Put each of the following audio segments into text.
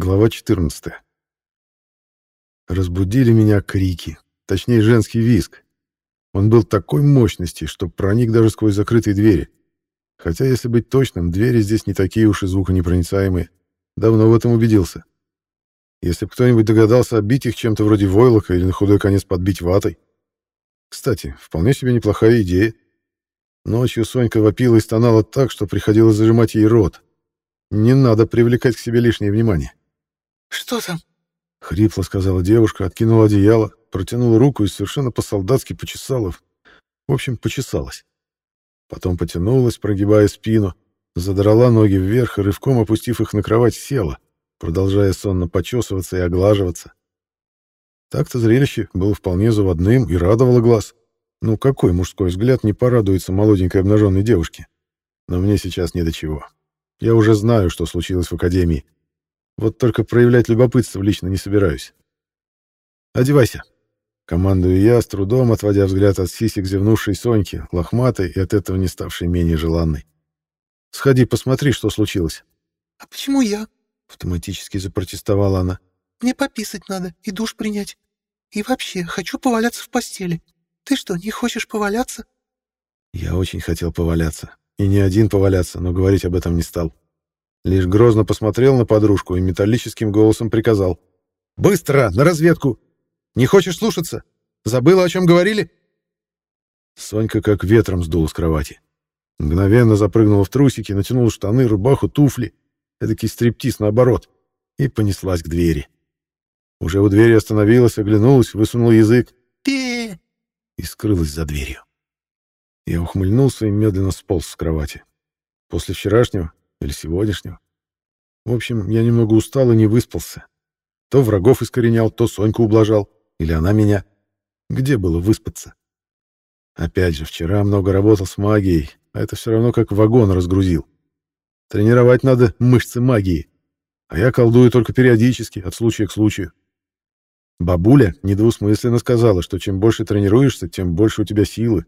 Глава 14. Разбудили меня крики, точнее женский визг. Он был такой мощности, что проник даже сквозь закрытые двери. Хотя, если быть точным, двери здесь не такие уж и звуконепроницаемые. Давно в этом убедился. Если бы кто-нибудь догадался оббить их чем-то вроде войлока или на худой конец подбить ватой. Кстати, вполне себе неплохая идея. Ночью Сонька вопила и стонала так, что приходилось зажимать ей рот. Не надо привлекать к себе лишнее внимание. «Что там?» — хрипло сказала девушка, откинула одеяло, протянула руку и совершенно по-солдатски почесала. В общем, почесалась. Потом потянулась, прогибая спину, задрала ноги вверх и, рывком опустив их на кровать, села, продолжая сонно почесываться и оглаживаться. Так-то зрелище было вполне заводным и радовало глаз. Ну, какой мужской взгляд не порадуется молоденькой обнаженной девушке? Но мне сейчас не до чего. Я уже знаю, что случилось в академии. Вот только проявлять любопытство лично не собираюсь. «Одевайся!» Командую я, с трудом отводя взгляд от сисек зевнувшей Соньки, лохматой и от этого не ставшей менее желанной. «Сходи, посмотри, что случилось». «А почему я?» — автоматически запротестовала она. «Мне пописать надо и душ принять. И вообще, хочу поваляться в постели. Ты что, не хочешь поваляться?» Я очень хотел поваляться. И не один поваляться, но говорить об этом не стал. Лишь грозно посмотрел на подружку и металлическим голосом приказал. «Быстро, на разведку! Не хочешь слушаться? Забыла, о чем говорили?» Сонька как ветром сдула с кровати. Мгновенно запрыгнула в трусики, натянула штаны, рубаху, туфли, эдакий стриптиз наоборот, и понеслась к двери. Уже у двери остановилась, оглянулась, высунула язык. «Пе!» и скрылась за дверью. Я ухмыльнулся и медленно сполз с кровати. После вчерашнего или сегодняшнего. В общем, я немного устал и не выспался. То врагов искоренял, то Соньку ублажал. Или она меня. Где было выспаться? Опять же, вчера много работал с магией, а это все равно как вагон разгрузил. Тренировать надо мышцы магии. А я колдую только периодически, от случая к случаю. Бабуля недвусмысленно сказала, что чем больше тренируешься, тем больше у тебя силы,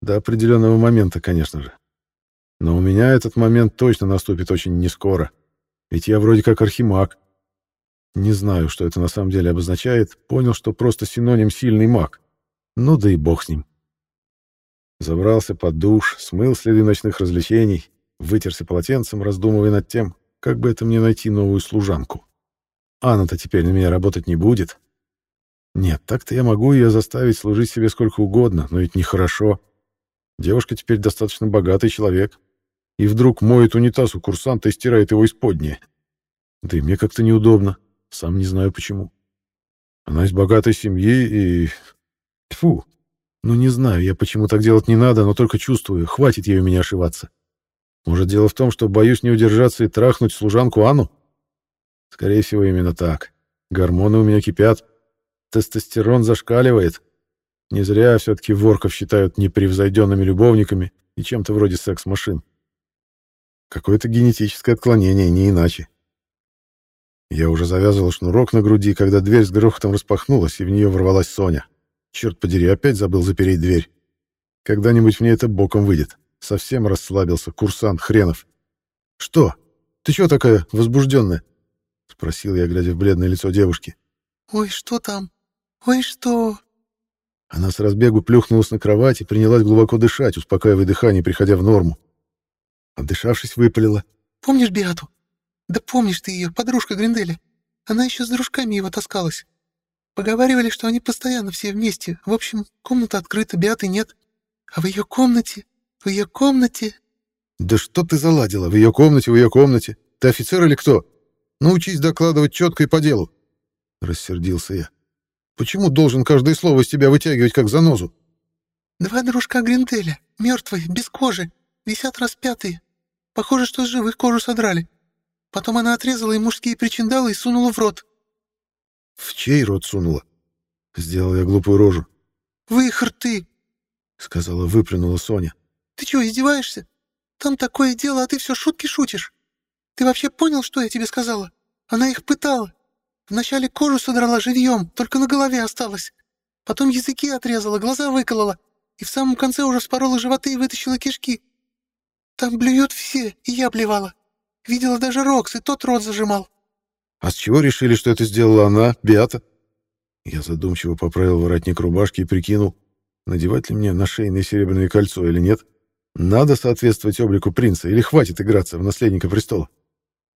до определенного момента, конечно же. Но у меня этот момент точно наступит очень нескоро. Ведь я вроде как архимаг. Не знаю, что это на самом деле обозначает. Понял, что просто синоним «сильный маг». Ну да и бог с ним. Забрался под душ, смыл следы ночных развлечений, вытерся полотенцем, раздумывая над тем, как бы это мне найти новую служанку. Анна-то теперь на меня работать не будет. Нет, так-то я могу ее заставить служить себе сколько угодно, но ведь нехорошо. Девушка теперь достаточно богатый человек. И вдруг моет унитаз у курсанта и стирает его исподнее. Да и мне как-то неудобно. Сам не знаю почему. Она из богатой семьи и... Тьфу. Ну не знаю я, почему так делать не надо, но только чувствую, хватит ей у меня ошибаться. Может, дело в том, что боюсь не удержаться и трахнуть служанку Анну? Скорее всего, именно так. Гормоны у меня кипят. Тестостерон зашкаливает. Не зря все-таки ворков считают непревзойденными любовниками и чем-то вроде секс-машин. Какое-то генетическое отклонение, не иначе. Я уже завязывал шнурок на груди, когда дверь с грохотом распахнулась, и в нее ворвалась Соня. Черт подери, опять забыл запереть дверь. Когда-нибудь мне это боком выйдет. Совсем расслабился, курсант хренов. «Что? Ты чего такая возбужденная?» — спросил я, глядя в бледное лицо девушки. «Ой, что там? Ой, что?» Она с разбегу плюхнулась на кровать и принялась глубоко дышать, успокаивая дыхание, приходя в норму. Отдышавшись, выпалила. «Помнишь Биату? Да помнишь ты ее, подружка Гринделя. Она еще с дружками его таскалась. Поговаривали, что они постоянно все вместе. В общем, комната открыта, Биаты нет. А в ее комнате, в ее комнате...» «Да что ты заладила? В ее комнате, в ее комнате? Ты офицер или кто? Научись докладывать четко и по делу!» Рассердился я. Почему должен каждое слово из тебя вытягивать, как занозу? Два дружка Гринделя, мертвые, без кожи, висят распятые. Похоже, что с живых кожу содрали. Потом она отрезала им мужские причиндалы и сунула в рот. В чей рот сунула? Сделал я глупую рожу. В их рты, сказала, выплюнула Соня. Ты чего, издеваешься? Там такое дело, а ты все шутки шутишь. Ты вообще понял, что я тебе сказала? Она их пытала. Вначале кожу содрала живьем, только на голове осталось. Потом языки отрезала, глаза выколола. И в самом конце уже вспорола животы и вытащила кишки. Там блюют все, и я блевала. Видела даже Рокс, и тот рот зажимал. А с чего решили, что это сделала она, Беата? Я задумчиво поправил воротник рубашки и прикинул, надевать ли мне на шейное серебряное кольцо или нет. Надо соответствовать облику принца или хватит играться в наследника престола?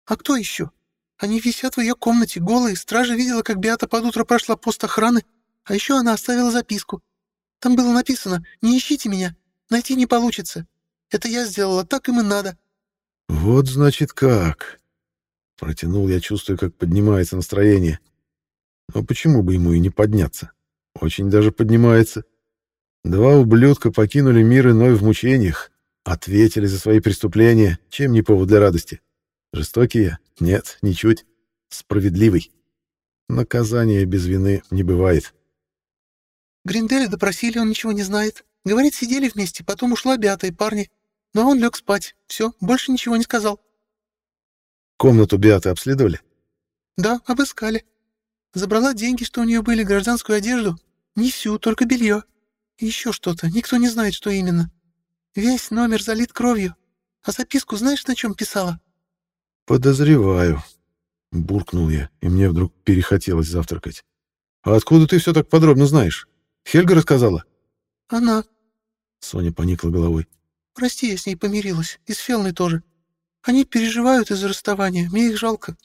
А кто еще? Они висят в ее комнате, голые. Стража видела, как Беата под утро прошла пост охраны, а еще она оставила записку. Там было написано «Не ищите меня, найти не получится. Это я сделала, так им и надо». «Вот, значит, как...» Протянул я, чувствую, как поднимается настроение. Но почему бы ему и не подняться? Очень даже поднимается. Два ублюдка покинули мир иной в мучениях, ответили за свои преступления, чем не повод для радости. Жестокие? Нет, ничуть. Справедливый. Наказания без вины не бывает. Гринделя допросили, он ничего не знает. Говорит, сидели вместе, потом ушла Беата и Но он лег спать. Все, больше ничего не сказал. Комнату Беаты обследовали? Да, обыскали. Забрала деньги, что у нее были, гражданскую одежду. Не всю, только белье. И еще что-то, никто не знает, что именно. Весь номер залит кровью. А записку знаешь, на чем писала? Подозреваю. Буркнул я, и мне вдруг перехотелось завтракать. А откуда ты все так подробно знаешь? Хельга рассказала? Она. Соня поникла головой. Прости, я с ней помирилась. И с Фелной тоже. Они переживают из-за расставания. Мне их жалко.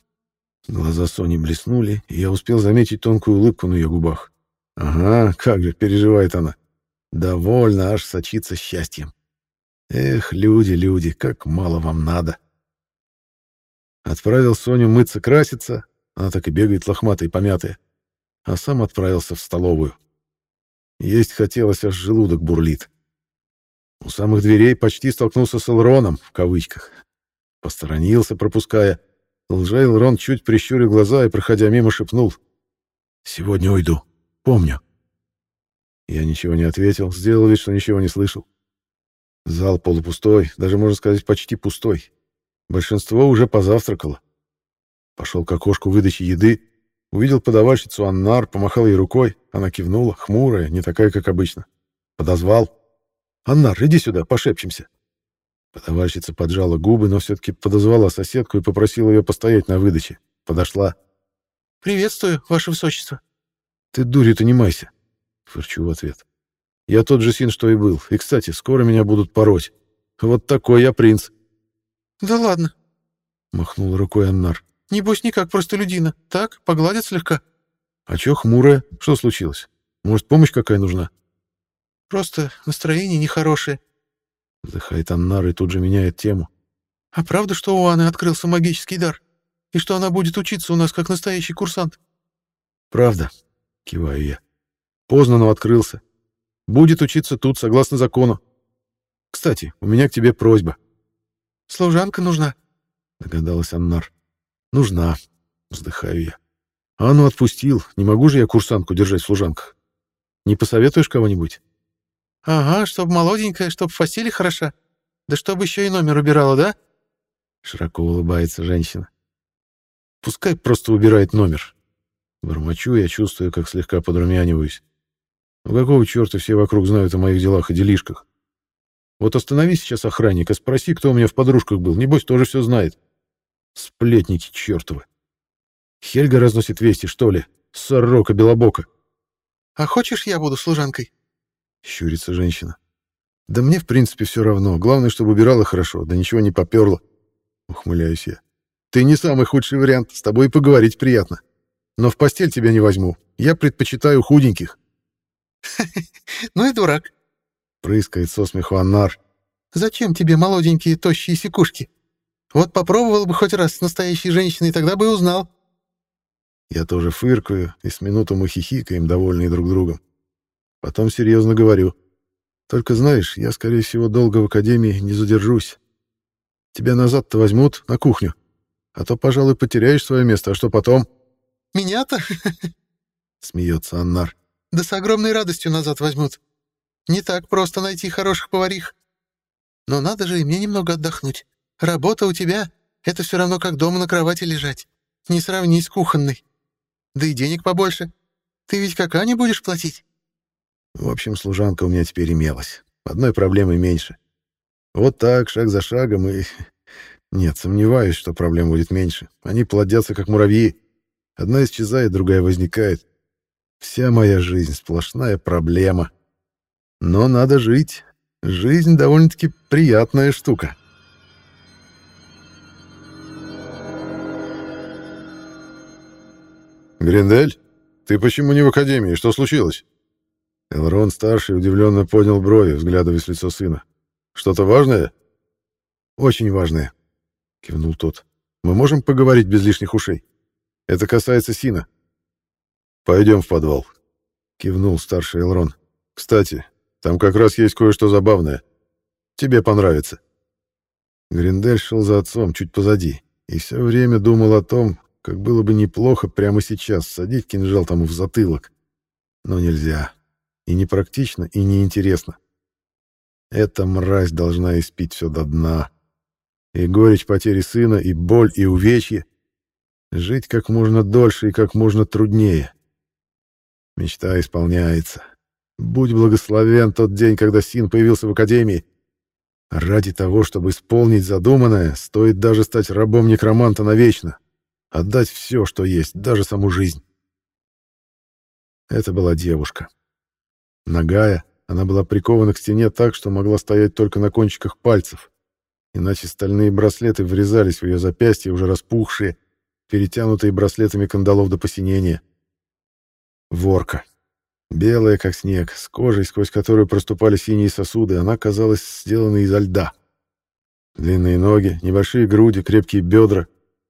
Глаза Сони блеснули, и я успел заметить тонкую улыбку на ее губах. Ага, как же переживает она. Довольно, аж сочится счастьем. Эх, люди, люди, как мало вам надо. Отправил Соню мыться, краситься, она так и бегает лохматая и помятая, а сам отправился в столовую. Есть хотелось, аж желудок бурлит. У самых дверей почти столкнулся с Элроном, в кавычках. Посторонился, пропуская, Лжейл чуть прищурил глаза и, проходя мимо, шепнул. «Сегодня уйду. Помню». Я ничего не ответил, сделал вид, что ничего не слышал. Зал полупустой, даже, можно сказать, почти пустой. Большинство уже позавтракало. Пошел к окошку выдачи еды, увидел подавальщицу Аннар, помахал ей рукой. Она кивнула, хмурая, не такая, как обычно. Подозвал. «Аннар, иди сюда, пошепчемся». Подавальщица поджала губы, но все-таки подозвала соседку и попросила ее постоять на выдаче. Подошла. «Приветствую, ваше высочество». «Ты дурью-то не майся», — фырчу в ответ. «Я тот же син, что и был. И, кстати, скоро меня будут пороть. Вот такой я принц». «Да ладно», — махнул рукой Аннар. «Небось, никак просто людина. Так, погладят слегка». «А чё хмурая? Что случилось? Может, помощь какая нужна?» «Просто настроение нехорошее», Аннар и тут же меняет тему. «А правда, что у Анны открылся магический дар? И что она будет учиться у нас как настоящий курсант?» «Правда», — киваю я. «Поздно, но открылся. Будет учиться тут, согласно закону. Кстати, у меня к тебе просьба». «Служанка нужна», — догадалась Аннар. «Нужна», — вздыхаю я. «Анну отпустил. Не могу же я курсантку держать в служанках. Не посоветуешь кого-нибудь?» «Ага, чтоб молоденькая, чтоб в постели хороша. Да чтоб еще и номер убирала, да?» Широко улыбается женщина. «Пускай просто убирает номер». Бормочу, я чувствую, как слегка подрумяниваюсь. Ну какого черта все вокруг знают о моих делах и делишках? Вот останови сейчас охранника, спроси, кто у меня в подружках был. Небось, тоже все знает. Сплетники чертовы. Хельга разносит вести, что ли? Сорока белобока. «А хочешь, я буду служанкой?» Щурится женщина. Да мне, в принципе, все равно. Главное, чтобы убирала хорошо, да ничего не поперло. Ухмыляюсь я. Ты не самый худший вариант, с тобой поговорить приятно. Но в постель тебя не возьму. Я предпочитаю худеньких. Ну и дурак. Прыскает со смеху Аннар. Зачем тебе молоденькие тощие секушки? Вот попробовал бы хоть раз с настоящей женщиной, тогда бы узнал. Я тоже фыркаю, и с минуту мы хихикаем, довольные друг другом. Потом серьезно говорю. Только знаешь, я, скорее всего, долго в академии не задержусь. Тебя назад-то возьмут на кухню. А то, пожалуй, потеряешь свое место, а что потом? Меня-то? Смеется Аннар. Да с огромной радостью назад возьмут. Не так просто найти хороших поварих. Но надо же и мне немного отдохнуть. Работа у тебя — это все равно как дома на кровати лежать. Не сравни с кухонной. Да и денег побольше. Ты ведь как Ане будешь платить? В общем, служанка у меня теперь имелась. Одной проблемой меньше. Вот так, шаг за шагом, и... Нет, сомневаюсь, что проблем будет меньше. Они плодятся, как муравьи. Одна исчезает, другая возникает. Вся моя жизнь — сплошная проблема. Но надо жить. Жизнь довольно-таки приятная штука. «Гриндель, ты почему не в академии? Что случилось?» Элрон-старший удивленно поднял брови, взглядывая с лицо сына. «Что-то важное?» «Очень важное», — кивнул тот. «Мы можем поговорить без лишних ушей? Это касается Сина». «Пойдем в подвал», — кивнул старший Элрон. «Кстати, там как раз есть кое-что забавное. Тебе понравится». Гриндель шел за отцом чуть позади и все время думал о том, как было бы неплохо прямо сейчас садить кинжал тому в затылок. Но нельзя. И непрактично, и неинтересно. Эта мразь должна испить все до дна. И горечь потери сына, и боль, и увечье. Жить как можно дольше и как можно труднее. Мечта исполняется. Будь благословен тот день, когда Син появился в Академии. Ради того, чтобы исполнить задуманное, стоит даже стать рабом некроманта навечно. Отдать все, что есть, даже саму жизнь. Это была девушка. Нагая, она была прикована к стене так, что могла стоять только на кончиках пальцев, иначе стальные браслеты врезались в ее запястья, уже распухшие, перетянутые браслетами кандалов до посинения. Ворка. Белая, как снег, с кожей, сквозь которую проступали синие сосуды, она казалась сделанной изо льда. Длинные ноги, небольшие груди, крепкие бедра.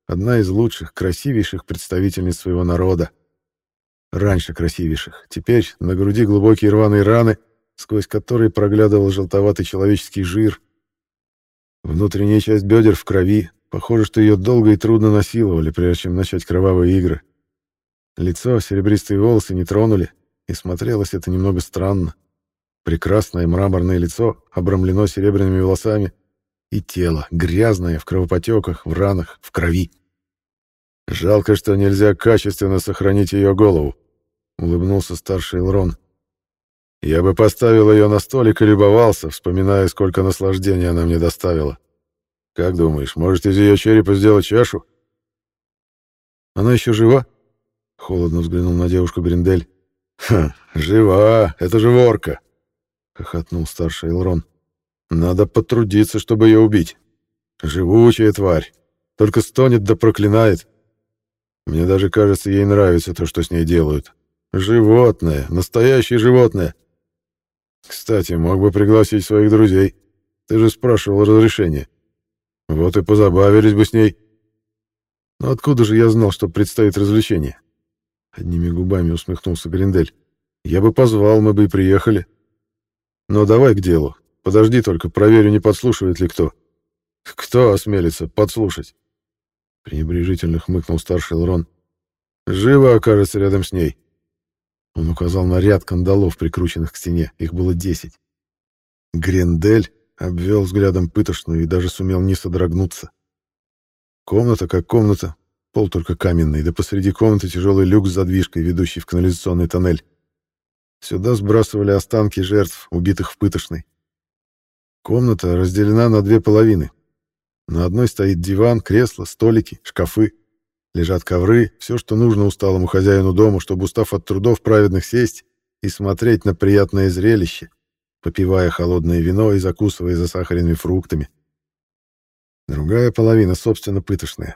Одна из лучших, красивейших представительниц своего народа. Раньше красивейших. Теперь на груди глубокие рваные раны, сквозь которые проглядывал желтоватый человеческий жир. Внутренняя часть бедер в крови. Похоже, что ее долго и трудно насиловали, прежде чем начать кровавые игры. Лицо, серебристые волосы не тронули, и смотрелось это немного странно. Прекрасное мраморное лицо обрамлено серебряными волосами, и тело, грязное, в кровопотеках, в ранах, в крови. «Жалко, что нельзя качественно сохранить ее голову», — улыбнулся старший Элрон. «Я бы поставил ее на столик и любовался, вспоминая, сколько наслаждения она мне доставила. Как думаешь, может из ее черепа сделать чашу?» «Она еще жива?» — холодно взглянул на девушку Гриндель. «Ха, жива, это же ворка!» — хохотнул старший Элрон. «Надо потрудиться, чтобы ее убить. Живучая тварь, только стонет да проклинает. Мне даже кажется, ей нравится то, что с ней делают. Животное, настоящее животное. Кстати, мог бы пригласить своих друзей. Ты же спрашивал разрешение. Вот и позабавились бы с ней. Но откуда же я знал, что предстоит развлечение? Одними губами усмехнулся Гриндель. Я бы позвал, мы бы и приехали. Но давай к делу. Подожди только, проверю, не подслушивает ли кто. Кто осмелится подслушать? пренебрежительно хмыкнул старший Лрон. Живо окажется рядом с ней. Он указал на ряд кандалов, прикрученных к стене. Их было десять. Грендель обвел взглядом пытошную и даже сумел не содрогнуться. Комната как комната, пол только каменный, да посреди комнаты тяжелый люк с задвижкой, ведущий в канализационный тоннель. Сюда сбрасывали останки жертв, убитых в пытошной. Комната разделена на две половины, на одной стоит диван, кресло, столики, шкафы. Лежат ковры, все, что нужно усталому хозяину дома, чтобы, устав от трудов праведных, сесть и смотреть на приятное зрелище, попивая холодное вино и закусывая засахаренными фруктами. Другая половина, собственно, пытошная.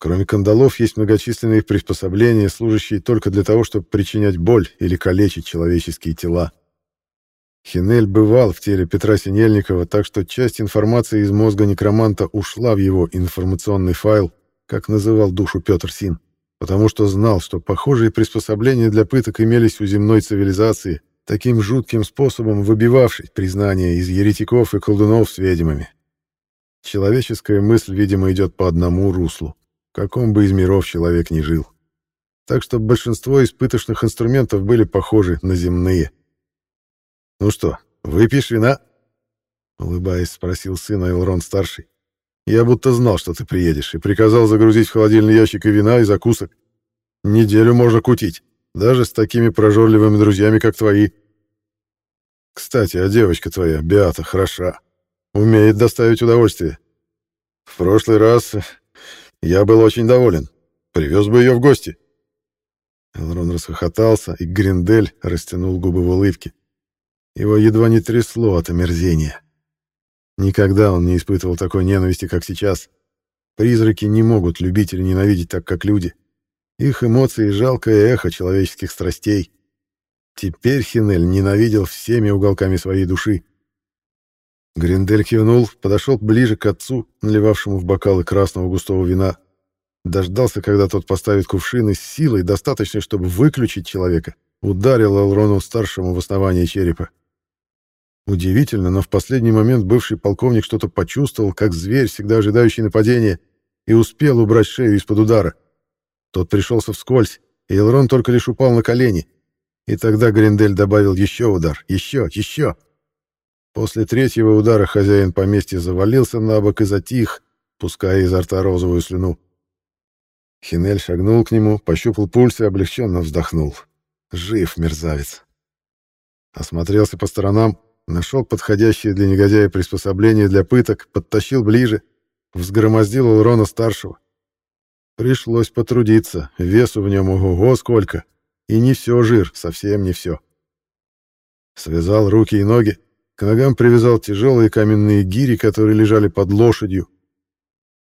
Кроме кандалов, есть многочисленные приспособления, служащие только для того, чтобы причинять боль или калечить человеческие тела. Хинель бывал в теле Петра Синельникова, так что часть информации из мозга некроманта ушла в его информационный файл, как называл душу Петр Син, потому что знал, что похожие приспособления для пыток имелись у земной цивилизации, таким жутким способом выбивавшей признания из еретиков и колдунов с ведьмами. Человеческая мысль, видимо, идет по одному руслу, в каком бы из миров человек ни жил. Так что большинство испыточных инструментов были похожи на земные – «Ну что, выпьешь вина?» Улыбаясь, спросил сын Элрон-старший. «Я будто знал, что ты приедешь, и приказал загрузить в холодильный ящик и вина, и закусок. Неделю можно кутить, даже с такими прожорливыми друзьями, как твои. Кстати, а девочка твоя, Беата, хороша. Умеет доставить удовольствие. В прошлый раз я был очень доволен. Привез бы ее в гости. Элрон расхохотался, и Гриндель растянул губы в улыбке. Его едва не трясло от омерзения. Никогда он не испытывал такой ненависти, как сейчас. Призраки не могут любить или ненавидеть так, как люди. Их эмоции — жалкое эхо человеческих страстей. Теперь Хинель ненавидел всеми уголками своей души. Гриндель кивнул, подошел ближе к отцу, наливавшему в бокалы красного густого вина. Дождался, когда тот поставит кувшины с силой, достаточной, чтобы выключить человека. Ударил Элрону-старшему в основание черепа. Удивительно, но в последний момент бывший полковник что-то почувствовал, как зверь, всегда ожидающий нападения, и успел убрать шею из-под удара. Тот пришелся вскользь, и Элрон только лишь упал на колени. И тогда Гриндель добавил еще удар, еще, еще. После третьего удара хозяин поместья завалился на бок и затих, пуская изо рта розовую слюну. Хинель шагнул к нему, пощупал пульс и облегченно вздохнул. Жив мерзавец. Осмотрелся по сторонам, нашел подходящее для негодяя приспособление для пыток, подтащил ближе, взгромоздил Элрона-старшего. Пришлось потрудиться, весу в нем ого-го сколько, и не все жир, совсем не все. Связал руки и ноги, к ногам привязал тяжелые каменные гири, которые лежали под лошадью.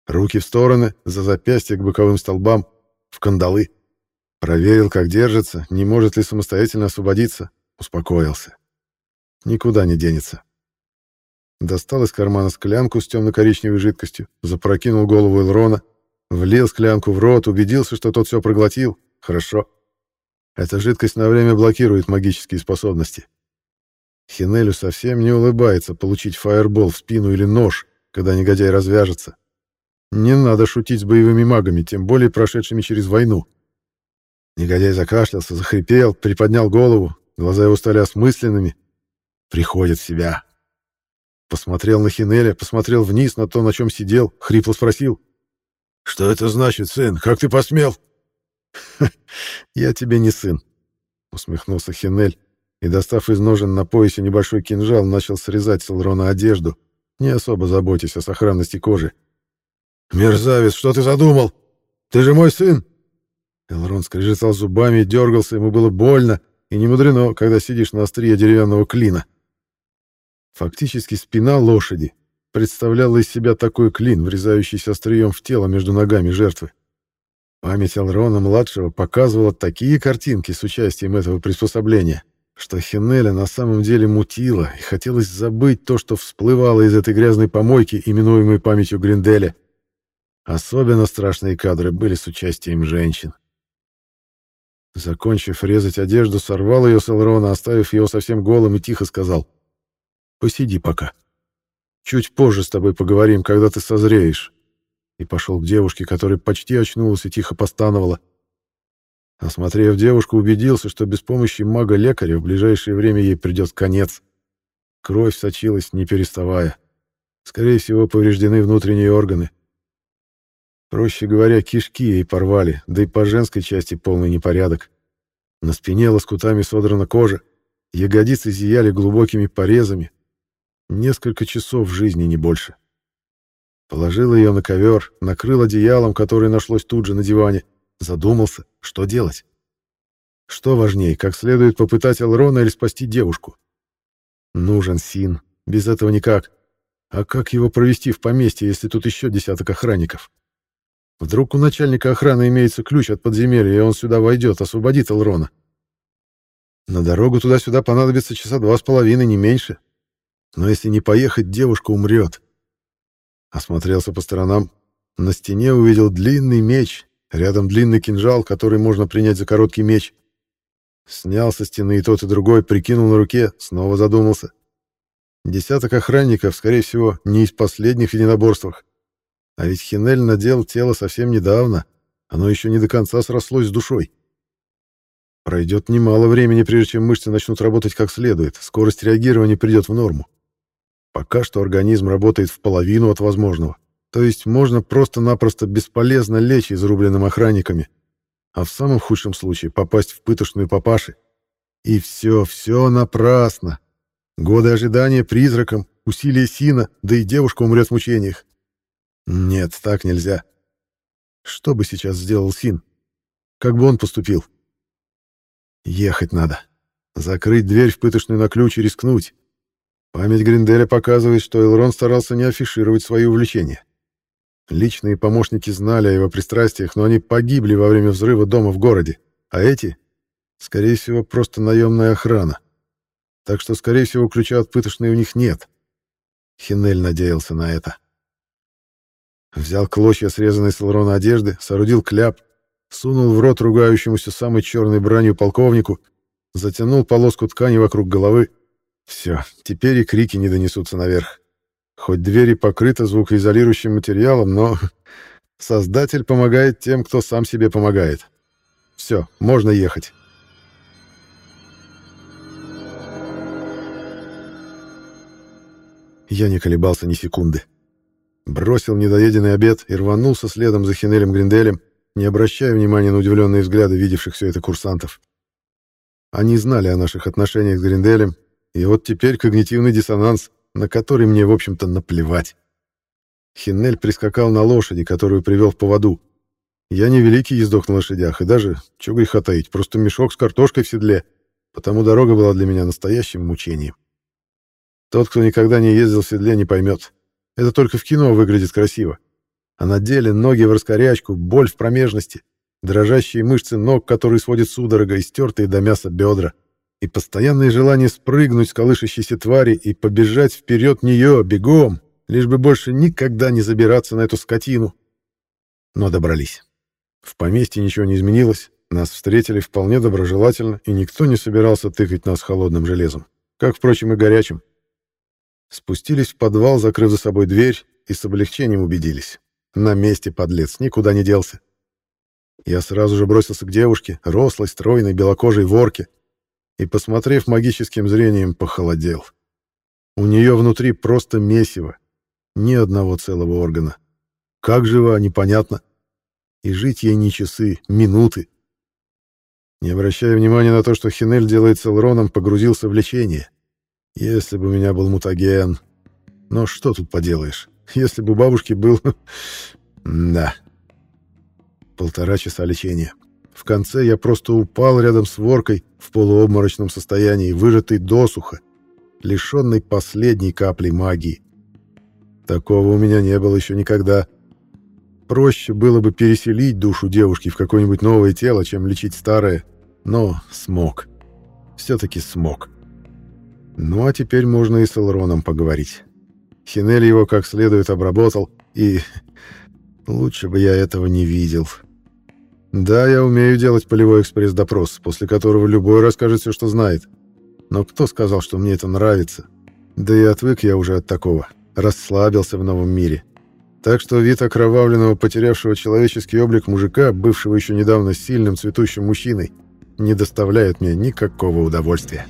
Руки в стороны, за запястья к боковым столбам, в кандалы. Проверил, как держится, не может ли самостоятельно освободиться. Успокоился. Никуда не денется. Достал из кармана склянку с темно-коричневой жидкостью, запрокинул голову Элрона, влил склянку в рот, убедился, что тот все проглотил. Хорошо. Эта жидкость на время блокирует магические способности. Хинелю совсем не улыбается получить фаербол в спину или нож, когда негодяй развяжется. Не надо шутить с боевыми магами, тем более прошедшими через войну. Негодяй закашлялся, захрипел, приподнял голову, глаза его стали осмысленными. Приходит в себя. Посмотрел на Хинеля, посмотрел вниз на то, на чем сидел, хрипло спросил. «Что это значит, сын? Как ты посмел?» «Я тебе не сын», — усмехнулся Хинель, и, достав из ножен на поясе небольшой кинжал, начал срезать с Элрона одежду, не особо заботясь о сохранности кожи. «Мерзавец, что ты задумал? Ты же мой сын!» Элрон скрежетал зубами и дергался, ему было больно, и не мудрено, когда сидишь на острие деревянного клина. Фактически спина лошади представляла из себя такой клин, врезающийся острием в тело между ногами жертвы. Память Элрона-младшего показывала такие картинки с участием этого приспособления, что Хинеля на самом деле мутила, и хотелось забыть то, что всплывало из этой грязной помойки, именуемой памятью Гринделя. Особенно страшные кадры были с участием женщин. Закончив резать одежду, сорвал ее с Элрона, оставив его совсем голым и тихо сказал. «Посиди пока. Чуть позже с тобой поговорим, когда ты созреешь». И пошел к девушке, которая почти очнулась и тихо постановала. Осмотрев девушку, убедился, что без помощи мага-лекаря в ближайшее время ей придет конец. Кровь сочилась, не переставая. Скорее всего, повреждены внутренние органы. Проще говоря, кишки ей порвали, да и по женской части полный непорядок. На спине лоскутами содрана кожа, ягодицы зияли глубокими порезами. Несколько часов жизни, не больше. Положил ее на ковер, накрыл одеялом, которое нашлось тут же на диване, Задумался, что делать. Что важнее, как следует попытать Элрона или спасти девушку? Нужен Син. Без этого никак. А как его провести в поместье, если тут еще десяток охранников? Вдруг у начальника охраны имеется ключ от подземелья, и он сюда войдет, освободит Элрона. На дорогу туда-сюда понадобится часа два с половиной, не меньше. Но если не поехать, девушка умрет. Осмотрелся по сторонам. На стене увидел длинный меч, Рядом длинный кинжал, который можно принять за короткий меч. Снял со стены и тот, и другой, прикинул на руке, снова задумался. Десяток охранников, скорее всего, не из последних в единоборствах. А ведь Хинель надел тело совсем недавно. Оно еще не до конца срослось с душой. Пройдет немало времени, прежде чем мышцы начнут работать как следует. Скорость реагирования придет в норму. Пока что организм работает в половину от возможного. То есть можно просто-напросто бесполезно лечь изрубленным охранниками, а в самом худшем случае попасть в пытошную папаши. И все, все напрасно. Годы ожидания призраком, усилия Сина, да и девушка умрет в мучениях. Нет, так нельзя. Что бы сейчас сделал Син? Как бы он поступил? Ехать надо. Закрыть дверь в пыточную на ключ и рискнуть. Память Гринделя показывает, что Элрон старался не афишировать свои увлечения. Личные помощники знали о его пристрастиях, но они погибли во время взрыва дома в городе, а эти, скорее всего, просто наемная охрана. Так что, скорее всего, ключа от пыточной у них нет. Хинель надеялся на это. Взял клочья срезанной с Элрона одежды, соорудил кляп, сунул в рот ругающемуся самой черной бранью полковнику, затянул полоску ткани вокруг головы. Все, теперь и крики не донесутся наверх. Хоть двери покрыты звукоизолирующим материалом, но Создатель помогает тем, кто сам себе помогает. Все, можно ехать. Я не колебался ни секунды. Бросил недоеденный обед и рванулся следом за Хинелем Гринделем, не обращая внимания на удивленные взгляды видевших все это курсантов. Они знали о наших отношениях с Гринделем, и вот теперь когнитивный диссонанс, на который мне, в общем-то, наплевать. Хиннель прискакал на лошади, которую привел в поводу. Я не великий ездок на лошадях, и даже, чего греха таить, просто мешок с картошкой в седле, потому дорога была для меня настоящим мучением. Тот, кто никогда не ездил в седле, не поймет. Это только в кино выглядит красиво. А на деле ноги в раскорячку, боль в промежности, дрожащие мышцы ног, которые сводят судорога, и стертые до мяса бедра, и постоянное желание спрыгнуть с колышащейся твари и побежать вперед нее, бегом, лишь бы больше никогда не забираться на эту скотину. Но добрались. В поместье ничего не изменилось, нас встретили вполне доброжелательно, и никто не собирался тыкать нас холодным железом, как, впрочем, и горячим. Спустились в подвал, закрыв за собой дверь, и с облегчением убедились. На месте подлец, никуда не делся. Я сразу же бросился к девушке, рослой, стройной, белокожей ворке, и, посмотрев магическим зрением, похолодел. У нее внутри просто месиво, ни одного целого органа. Как жива, непонятно. И жить ей не часы, минуты. Не обращая внимания на то, что Хинель делает с Элроном, погрузился в лечение. Если бы у меня был мутаген... Но что тут поделаешь? Если бы у бабушки был... да. Полтора часа лечения. В конце я просто упал рядом с воркой в полуобморочном состоянии, выжатый досуха, лишенный последней капли магии. Такого у меня не было еще никогда. Проще было бы переселить душу девушки в какое-нибудь новое тело, чем лечить старое, но смог. Все-таки смог. Ну а теперь можно и с Элроном поговорить. Хинель его как следует обработал, и лучше бы я этого не видел. Да, я умею делать полевой экспресс-допрос, после которого любой расскажет все, что знает. Но кто сказал, что мне это нравится? Да и отвык я уже от такого. Расслабился в новом мире. Так что вид окровавленного, потерявшего человеческий облик мужика, бывшего еще недавно сильным цветущим мужчиной, не доставляет мне никакого удовольствия.